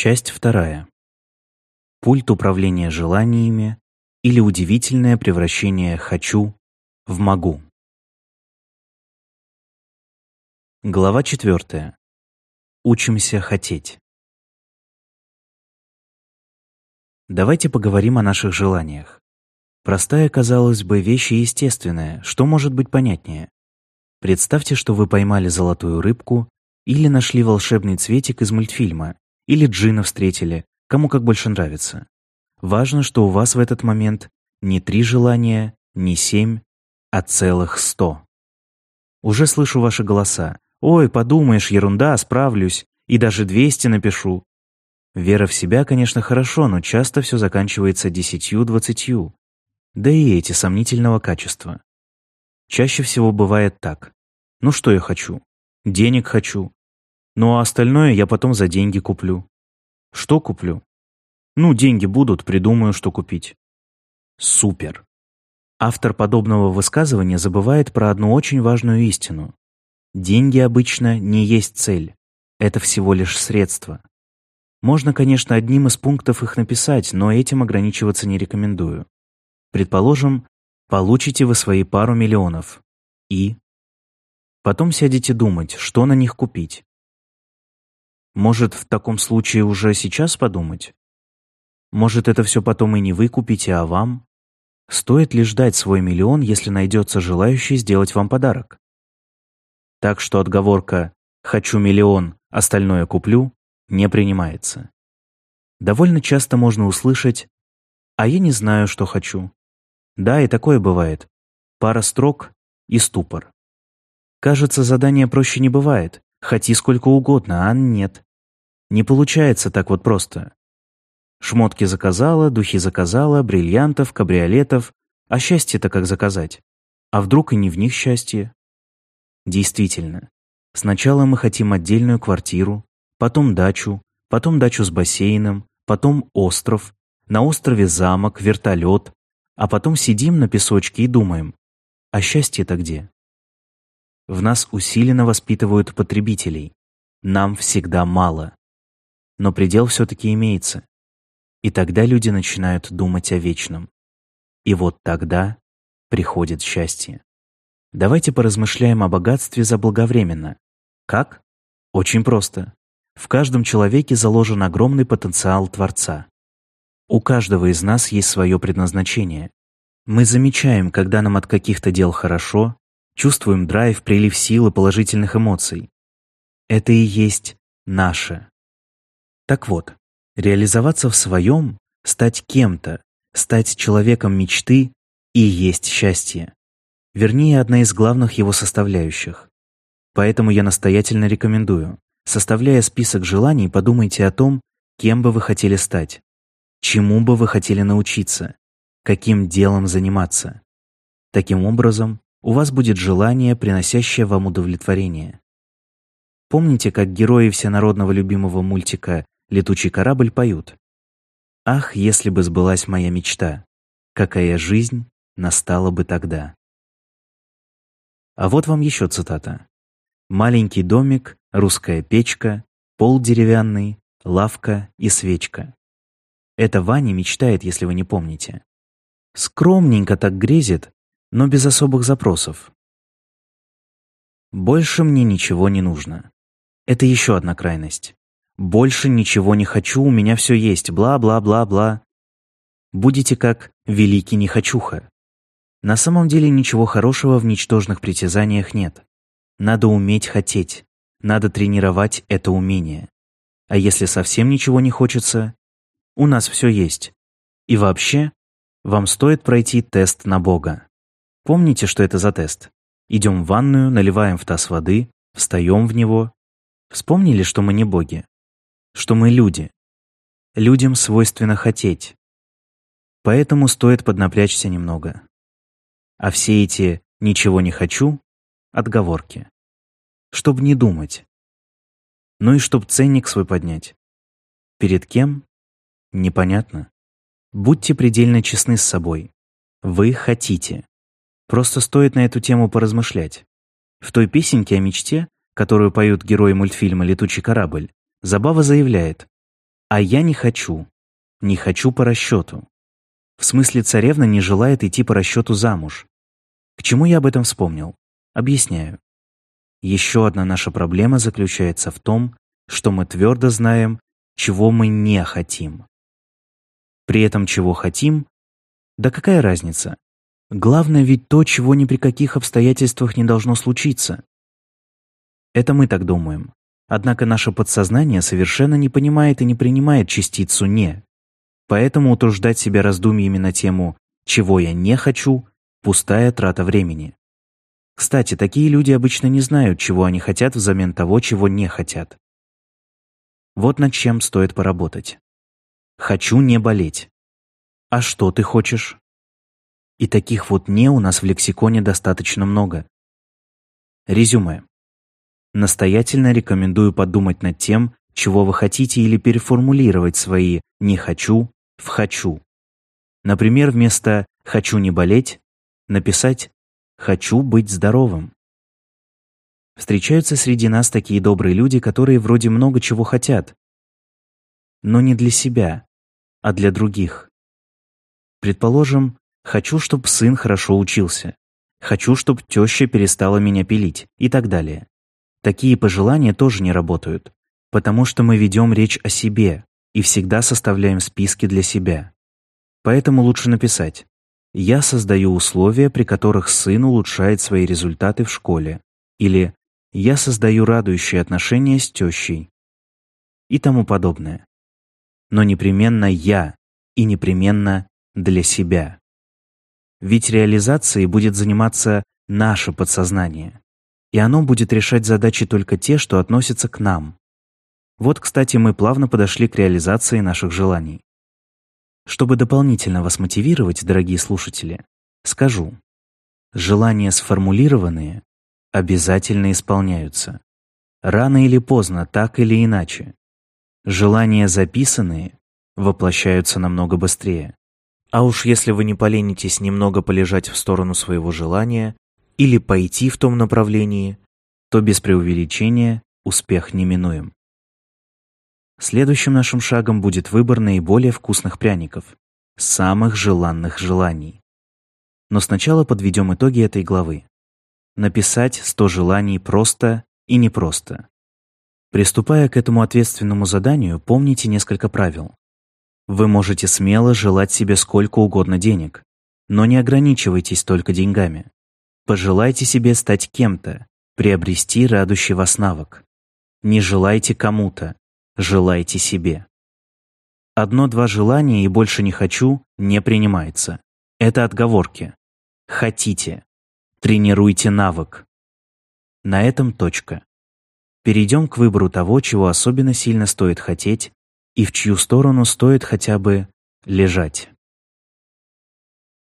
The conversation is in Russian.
Часть вторая. Пульт управления желаниями или удивительное превращение «хочу» в «могу». Глава четвертая. Учимся хотеть. Давайте поговорим о наших желаниях. Простая, казалось бы, вещь и естественная, что может быть понятнее? Представьте, что вы поймали золотую рыбку или нашли волшебный цветик из мультфильма, или джина встретили, кому как больше нравится. Важно, что у вас в этот момент не три желания, не семь, а целых сто. Уже слышу ваши голоса. «Ой, подумаешь, ерунда, справлюсь, и даже двести напишу». Вера в себя, конечно, хорошо, но часто все заканчивается десятью-двадцатью. Да и эти сомнительного качества. Чаще всего бывает так. Ну что я хочу? Денег хочу. Ну а остальное я потом за деньги куплю. Что куплю? Ну, деньги будут, придумаю, что купить. Супер. Автор подобного высказывания забывает про одну очень важную истину. Деньги обычно не есть цель. Это всего лишь средство. Можно, конечно, одним из пунктов их написать, но этим ограничиваться не рекомендую. Предположим, получите вы свои пару миллионов. И? Потом сядете думать, что на них купить. Может, в таком случае уже сейчас подумать? Может, это все потом и не вы купите, а вам? Стоит ли ждать свой миллион, если найдется желающий сделать вам подарок? Так что отговорка «хочу миллион, остальное куплю» не принимается. Довольно часто можно услышать «а я не знаю, что хочу». Да, и такое бывает. Пара строк и ступор. Кажется, задание проще не бывает. Хоти сколько угодно, а нет. Не получается так вот просто. Шмотки заказала, духи заказала, бриллиантов, кабриолетов. А счастье-то как заказать? А вдруг и не в них счастье? Действительно. Сначала мы хотим отдельную квартиру, потом дачу, потом дачу с бассейном, потом остров, на острове замок, вертолет, а потом сидим на песочке и думаем, а счастье-то где? В нас усиленно воспитывают потребителей. Нам всегда мало. Но предел все-таки имеется. И тогда люди начинают думать о вечном. И вот тогда приходит счастье. Давайте поразмышляем о богатстве заблаговременно. Как? Очень просто. В каждом человеке заложен огромный потенциал Творца. У каждого из нас есть свое предназначение. Мы замечаем, когда нам от каких-то дел хорошо, чувствуем драйв, прилив силы, положительных эмоций. Это и есть наше. Так вот, реализоваться в своем, стать кем-то, стать человеком мечты и есть счастье. Вернее, одна из главных его составляющих. Поэтому я настоятельно рекомендую, составляя список желаний, подумайте о том, кем бы вы хотели стать, чему бы вы хотели научиться, каким делом заниматься. Таким образом, у вас будет желание, приносящее вам удовлетворение. Помните, как герои всенародного любимого мультика летучий корабль поют. «Ах, если бы сбылась моя мечта, какая жизнь настала бы тогда». А вот вам еще цитата. «Маленький домик, русская печка, пол деревянный, лавка и свечка». Это Ваня мечтает, если вы не помните. Скромненько так грезит, но без особых запросов. Больше мне ничего не нужно. Это еще одна крайность. Больше ничего не хочу, у меня все есть, бла-бла-бла-бла. Будете как великий нехочуха. На самом деле ничего хорошего в ничтожных притязаниях нет. Надо уметь хотеть, надо тренировать это умение. А если совсем ничего не хочется, у нас все есть. И вообще, вам стоит пройти тест на Бога. Помните, что это за тест? Идем в ванную, наливаем в таз воды, встаем в него. Вспомнили, что мы не боги? Что мы люди. Людям свойственно хотеть. Поэтому стоит поднапрячься немного. А все эти «ничего не хочу» — отговорки. Чтоб не думать. Ну и чтоб ценник свой поднять. Перед кем? Непонятно. Будьте предельно честны с собой. Вы хотите. Просто стоит на эту тему поразмышлять. В той песенке о мечте, которую поют герои мультфильма «Летучий корабль», Забава заявляет, А я не хочу. Не хочу по расчету. В смысле, царевна не желает идти по расчету замуж. К чему я об этом вспомнил? Объясняю. Еще одна наша проблема заключается в том, что мы твердо знаем, чего мы не хотим. При этом чего хотим? Да какая разница? Главное ведь то, чего ни при каких обстоятельствах не должно случиться. Это мы так думаем. Однако наше подсознание совершенно не понимает и не принимает частицу «не». Поэтому утруждать себя раздумьями на тему «чего я не хочу» – пустая трата времени. Кстати, такие люди обычно не знают, чего они хотят взамен того, чего не хотят. Вот над чем стоит поработать. Хочу не болеть. А что ты хочешь? И таких вот «не» у нас в лексиконе достаточно много. Резюме. Настоятельно рекомендую подумать над тем, чего вы хотите или переформулировать свои «не хочу» в «хочу». Например, вместо «хочу не болеть» написать «хочу быть здоровым». Встречаются среди нас такие добрые люди, которые вроде много чего хотят, но не для себя, а для других. Предположим, хочу, чтобы сын хорошо учился, хочу, чтобы теща перестала меня пилить и так далее. Такие пожелания тоже не работают, потому что мы ведем речь о себе и всегда составляем списки для себя. Поэтому лучше написать «Я создаю условия, при которых сын улучшает свои результаты в школе» или «Я создаю радующие отношения с тещей» и тому подобное. Но непременно «я» и непременно для себя. Ведь реализацией будет заниматься наше подсознание и оно будет решать задачи только те, что относятся к нам. Вот, кстати, мы плавно подошли к реализации наших желаний. Чтобы дополнительно вас мотивировать, дорогие слушатели, скажу, желания сформулированные обязательно исполняются. Рано или поздно, так или иначе. Желания записанные воплощаются намного быстрее. А уж если вы не поленитесь немного полежать в сторону своего желания, или пойти в том направлении, то без преувеличения успех неминуем. Следующим нашим шагом будет выбор наиболее вкусных пряников, самых желанных желаний. Но сначала подведем итоги этой главы. Написать 100 желаний просто и непросто. Приступая к этому ответственному заданию, помните несколько правил. Вы можете смело желать себе сколько угодно денег, но не ограничивайтесь только деньгами. Пожелайте себе стать кем-то, приобрести радующий вас навык. Не желайте кому-то, желайте себе. Одно-два желания и больше не хочу не принимается. Это отговорки. Хотите. Тренируйте навык. На этом точка. Перейдем к выбору того, чего особенно сильно стоит хотеть и в чью сторону стоит хотя бы лежать.